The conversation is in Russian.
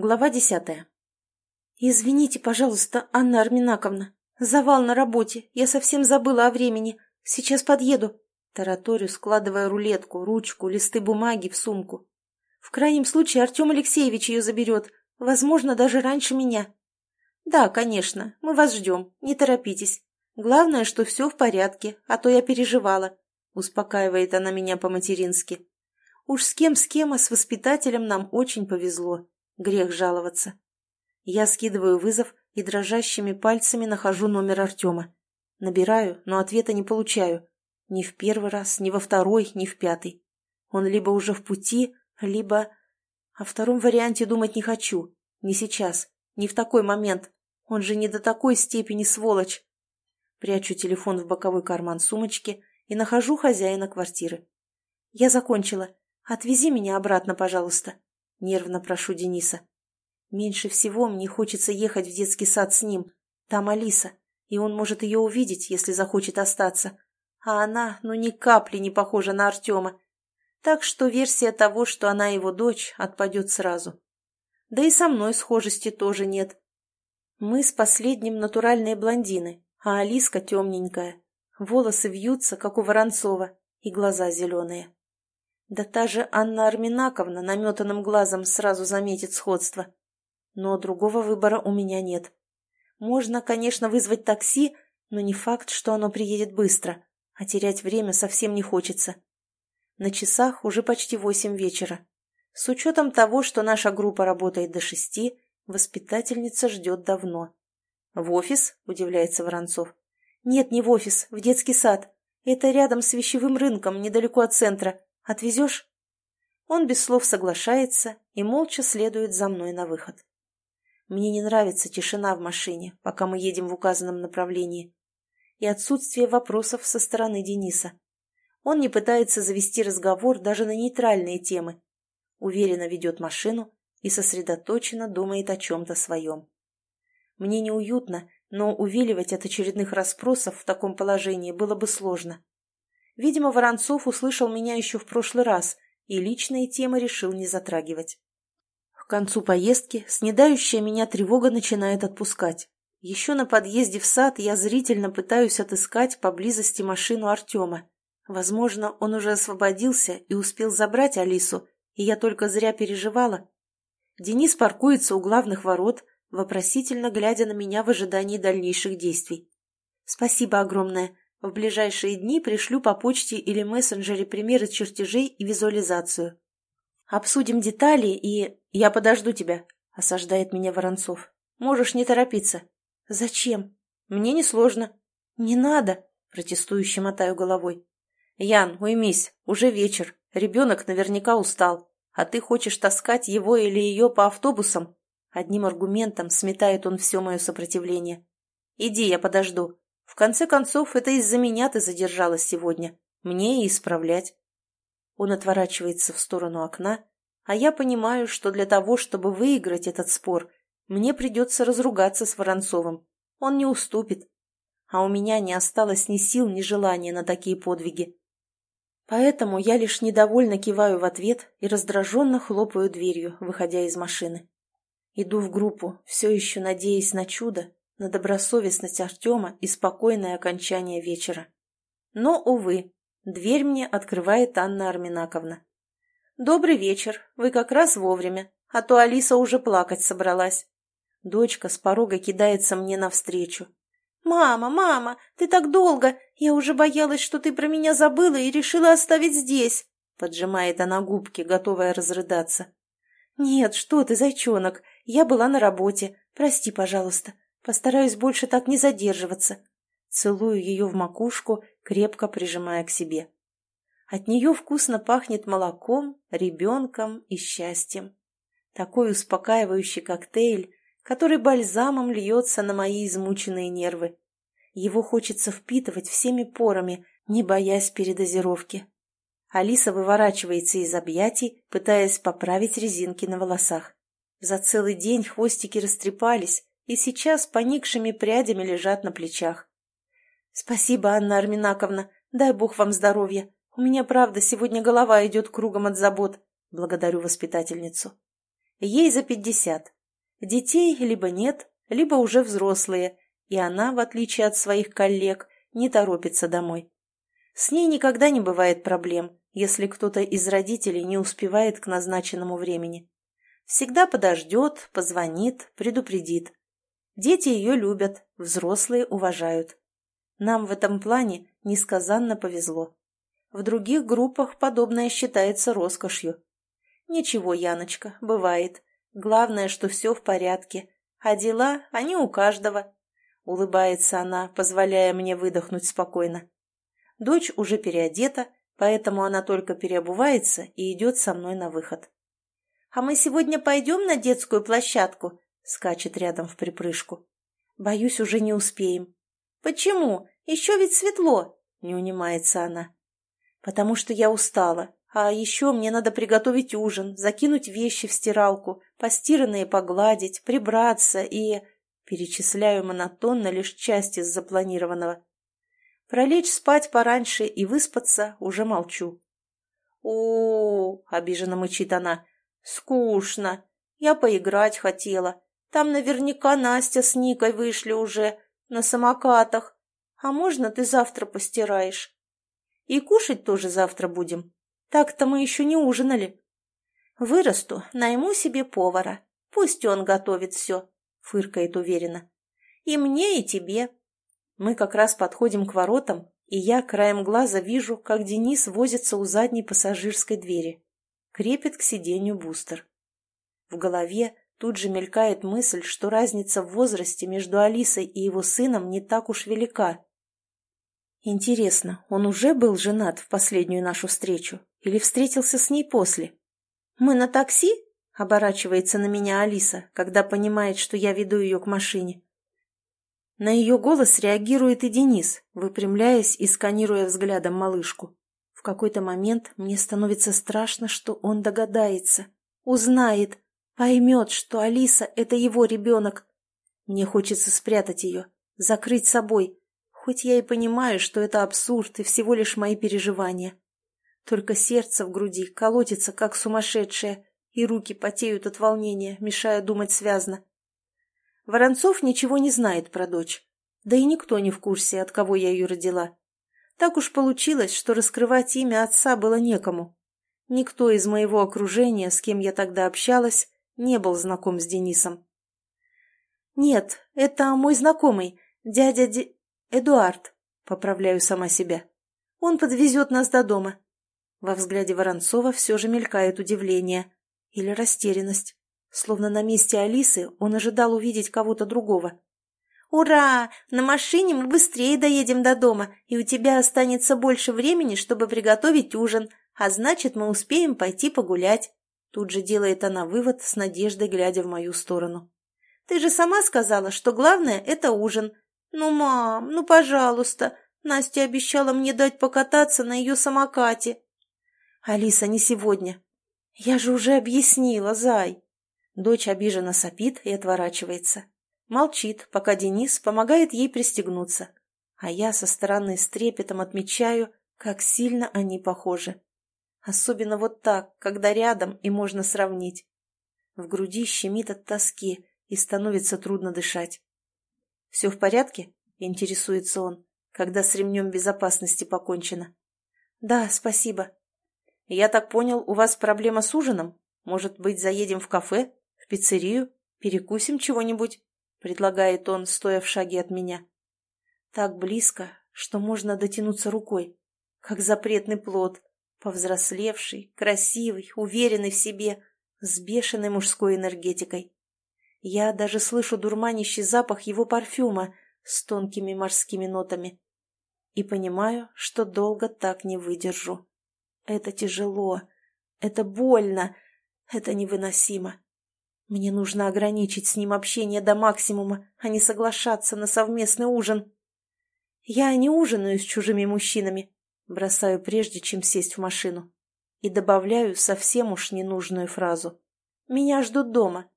Глава десятая. «Извините, пожалуйста, Анна Арминаковна. Завал на работе. Я совсем забыла о времени. Сейчас подъеду». Тараторю, складывая рулетку, ручку, листы бумаги в сумку. В крайнем случае Артем Алексеевич ее заберет. Возможно, даже раньше меня. «Да, конечно. Мы вас ждем. Не торопитесь. Главное, что все в порядке, а то я переживала», — успокаивает она меня по-матерински. «Уж с кем с кем, а с воспитателем нам очень повезло». Грех жаловаться. Я скидываю вызов и дрожащими пальцами нахожу номер Артема. Набираю, но ответа не получаю. Ни в первый раз, ни во второй, ни в пятый. Он либо уже в пути, либо... О втором варианте думать не хочу. Не сейчас. Не в такой момент. Он же не до такой степени сволочь. Прячу телефон в боковой карман сумочки и нахожу хозяина квартиры. Я закончила. Отвези меня обратно, пожалуйста. Нервно прошу Дениса. Меньше всего мне хочется ехать в детский сад с ним. Там Алиса, и он может ее увидеть, если захочет остаться. А она, ну, ни капли не похожа на Артема. Так что версия того, что она его дочь, отпадет сразу. Да и со мной схожести тоже нет. Мы с последним натуральные блондины, а Алиска темненькая. Волосы вьются, как у Воронцова, и глаза зеленые. Да та же Анна Арминаковна наметанным глазом сразу заметит сходство. Но другого выбора у меня нет. Можно, конечно, вызвать такси, но не факт, что оно приедет быстро, а терять время совсем не хочется. На часах уже почти восемь вечера. С учетом того, что наша группа работает до шести, воспитательница ждет давно. «В офис?» – удивляется Воронцов. «Нет, не в офис, в детский сад. Это рядом с вещевым рынком, недалеко от центра. Отвезешь?» Он без слов соглашается и молча следует за мной на выход. Мне не нравится тишина в машине, пока мы едем в указанном направлении, и отсутствие вопросов со стороны Дениса. Он не пытается завести разговор даже на нейтральные темы. Уверенно ведет машину и сосредоточенно думает о чем-то своем. Мне неуютно, но увиливать от очередных расспросов в таком положении было бы сложно. Видимо, Воронцов услышал меня еще в прошлый раз и личные темы решил не затрагивать. К концу поездки снедающая меня тревога начинает отпускать. Еще на подъезде в сад я зрительно пытаюсь отыскать поблизости машину Артема. Возможно, он уже освободился и успел забрать Алису, и я только зря переживала. Денис паркуется у главных ворот, вопросительно глядя на меня в ожидании дальнейших действий. «Спасибо огромное. В ближайшие дни пришлю по почте или мессенджере примеры чертежей и визуализацию. Обсудим детали и... Я подожду тебя, осаждает меня Воронцов. Можешь не торопиться. Зачем? Мне несложно. Не надо, протестующе мотаю головой. Ян, уймись, уже вечер. Ребенок наверняка устал. А ты хочешь таскать его или ее по автобусам? Одним аргументом сметает он все мое сопротивление. Иди, я подожду. В конце концов, это из-за меня ты задержалась сегодня. Мне и исправлять. Он отворачивается в сторону окна, а я понимаю, что для того, чтобы выиграть этот спор, мне придется разругаться с Воронцовым. Он не уступит. А у меня не осталось ни сил, ни желания на такие подвиги. Поэтому я лишь недовольно киваю в ответ и раздраженно хлопаю дверью, выходя из машины. Иду в группу, все еще надеясь на чудо, на добросовестность Артема и спокойное окончание вечера. Но, увы, дверь мне открывает Анна Арминаковна. «Добрый вечер, вы как раз вовремя, а то Алиса уже плакать собралась». Дочка с порога кидается мне навстречу. «Мама, мама, ты так долго! Я уже боялась, что ты про меня забыла и решила оставить здесь!» Поджимает она губки, готовая разрыдаться. «Нет, что ты, зайчонок, я была на работе. Прости, пожалуйста. Постараюсь больше так не задерживаться. Целую ее в макушку, крепко прижимая к себе. От нее вкусно пахнет молоком, ребенком и счастьем. Такой успокаивающий коктейль, который бальзамом льется на мои измученные нервы. Его хочется впитывать всеми порами, не боясь передозировки. Алиса выворачивается из объятий, пытаясь поправить резинки на волосах. За целый день хвостики растрепались, и сейчас поникшими прядями лежат на плечах. «Спасибо, Анна Арминаковна, дай бог вам здоровья. У меня, правда, сегодня голова идет кругом от забот. Благодарю воспитательницу. Ей за пятьдесят. Детей либо нет, либо уже взрослые, и она, в отличие от своих коллег, не торопится домой. С ней никогда не бывает проблем, если кто-то из родителей не успевает к назначенному времени. Всегда подождет, позвонит, предупредит. Дети ее любят, взрослые уважают. Нам в этом плане несказанно повезло. В других группах подобное считается роскошью. Ничего, Яночка, бывает. Главное, что все в порядке. А дела, они у каждого. Улыбается она, позволяя мне выдохнуть спокойно. Дочь уже переодета, поэтому она только переобувается и идет со мной на выход. «А мы сегодня пойдем на детскую площадку?» Скачет рядом в припрыжку. «Боюсь, уже не успеем». «Почему? Еще ведь светло!» не унимается она. «Потому что я устала, а еще мне надо приготовить ужин, закинуть вещи в стиралку, постиранные погладить, прибраться и...» Перечисляю монотонно лишь часть из запланированного. Пролечь спать пораньше и выспаться уже молчу. о, обиженно мычит она. «Скучно. Я поиграть хотела. Там наверняка Настя с Никой вышли уже, на самокатах. А можно ты завтра постираешь? И кушать тоже завтра будем. Так-то мы еще не ужинали. Вырасту, найму себе повара. Пусть он готовит все», — фыркает уверенно. «И мне, и тебе. Мы как раз подходим к воротам, и я краем глаза вижу, как Денис возится у задней пассажирской двери. Крепит к сиденью бустер. В голове тут же мелькает мысль, что разница в возрасте между Алисой и его сыном не так уж велика. Интересно, он уже был женат в последнюю нашу встречу или встретился с ней после? «Мы на такси?» — оборачивается на меня Алиса, когда понимает, что я веду ее к машине. На ее голос реагирует и Денис, выпрямляясь и сканируя взглядом малышку. В какой-то момент мне становится страшно, что он догадается, узнает, поймет, что Алиса — это его ребенок. Мне хочется спрятать ее, закрыть собой, хоть я и понимаю, что это абсурд и всего лишь мои переживания. Только сердце в груди колотится, как сумасшедшее, и руки потеют от волнения, мешая думать связно. Воронцов ничего не знает про дочь. Да и никто не в курсе, от кого я ее родила. Так уж получилось, что раскрывать имя отца было некому. Никто из моего окружения, с кем я тогда общалась, не был знаком с Денисом. «Нет, это мой знакомый, дядя Ди... Эдуард», — поправляю сама себя. «Он подвезет нас до дома». Во взгляде Воронцова все же мелькает удивление или растерянность. Словно на месте Алисы он ожидал увидеть кого-то другого. «Ура! На машине мы быстрее доедем до дома, и у тебя останется больше времени, чтобы приготовить ужин, а значит, мы успеем пойти погулять». Тут же делает она вывод с надеждой, глядя в мою сторону. «Ты же сама сказала, что главное – это ужин. Ну, мам, ну, пожалуйста, Настя обещала мне дать покататься на ее самокате». «Алиса, не сегодня». «Я же уже объяснила, зай». Дочь обиженно сопит и отворачивается. Молчит, пока Денис помогает ей пристегнуться. А я со стороны с трепетом отмечаю, как сильно они похожи. Особенно вот так, когда рядом и можно сравнить. В груди щемит от тоски и становится трудно дышать. «Все в порядке?» — интересуется он, когда с ремнем безопасности покончено. «Да, спасибо». «Я так понял, у вас проблема с ужином? Может быть, заедем в кафе?» пиццерию? Перекусим чего-нибудь?» — предлагает он, стоя в шаге от меня. Так близко, что можно дотянуться рукой, как запретный плод, повзрослевший, красивый, уверенный в себе, с бешеной мужской энергетикой. Я даже слышу дурманящий запах его парфюма с тонкими морскими нотами. И понимаю, что долго так не выдержу. Это тяжело, это больно, это невыносимо. Мне нужно ограничить с ним общение до максимума, а не соглашаться на совместный ужин. Я не ужинаю с чужими мужчинами, бросаю прежде, чем сесть в машину. И добавляю совсем уж ненужную фразу. Меня ждут дома.